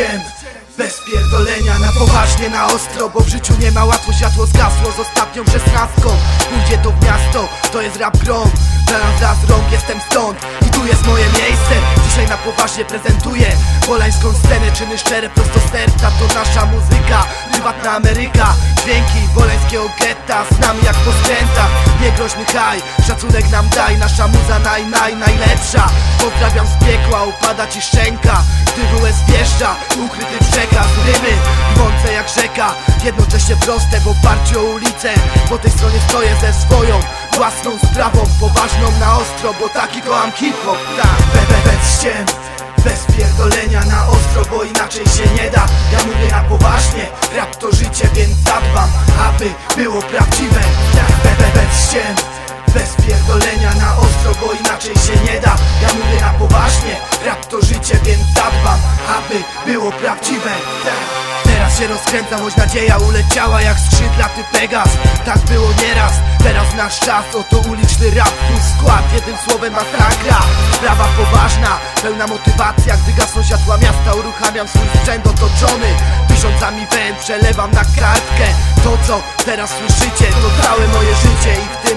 ściem bez pierdolenia, na poważnie, na ostro Bo w życiu nie ma łatwo, światło zgasło z ostatnią szesnastką Pójdzie to w miasto, to jest rap grom. Dla z rąk, jestem stąd. I tu jest moje miejsce. Dzisiaj na poważnie prezentuję Polańską scenę, czyny szczere, prosto serca To nasza muzyka, prywatna Ameryka Dźwięki woleńskiego getta, z nami jak po skrętach Niegroźny haj, szacunek nam daj Nasza muza naj, naj, najlepsza. Pozdrawiam z piekła, upada ci szczęka. Gdy WS wjeżdża, ukryty przekaz Rymy, rwące jak rzeka. Jednocześnie proste w oparciu o ulicę Po tej stronie stoję ze swoją własną sprawą Poważną na ostro, bo taki kocham hip-hop. Tak, be, be, bez ściem bez pierdolenia na ostro, bo inaczej się nie da. Ja mówię na poważnie, rap to życie, więc zadbam Aby było prawdziwe, tak ściem bez pierdolenia na ostro, bo inaczej się nie da. Ja mówię na poważnie, rap to życie, więc zadbam Aby było prawdziwe, Teraz się rozkręca, choć nadzieja uleciała jak skrzydlaty Pegas Tak było nieraz, teraz nasz czas. Oto uliczny rap, full skład. Jednym słowem masakra. Sprawa poważna, pełna motywacja. Gdy gasną światła miasta, uruchamiam swój sprzęt otoczony. Tysiącami węd przelewam na kartkę. To co teraz słyszycie, to całe moje życie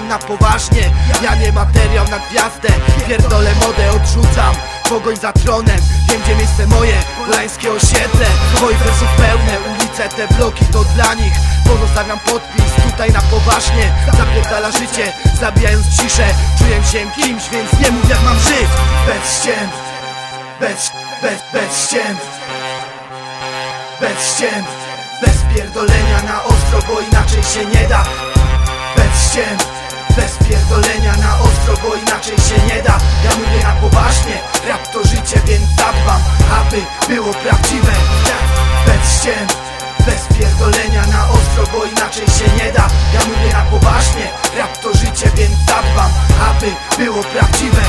na poważnie, ja nie materiał na gwiazdę Pierdolę modę, odrzucam. Pogoń za tronem, wiem gdzie miejsce moje Lańskie osiedle, moich wersów pełne Ulice, te bloki to dla nich. Pozostawiam podpis tutaj na poważnie. Zapierdala życie, zabijając ciszę. Czuję się kimś, więc nie mów jak mam żyć. Bez ściem Bez, bez, bez ściem Bez ściem Bez pierdolenia na ostro, bo inaczej się nie da. Bez ściem bez pierdolenia na ostro, bo inaczej się nie da. Ja mówię na poważnie, rap to życie, więc zadbam Aby było prawdziwe, bez ściem Bez pierdolenia na ostro, bo inaczej się nie da. Ja mówię na poważnie, rap to życie, więc zadbam Aby było prawdziwe,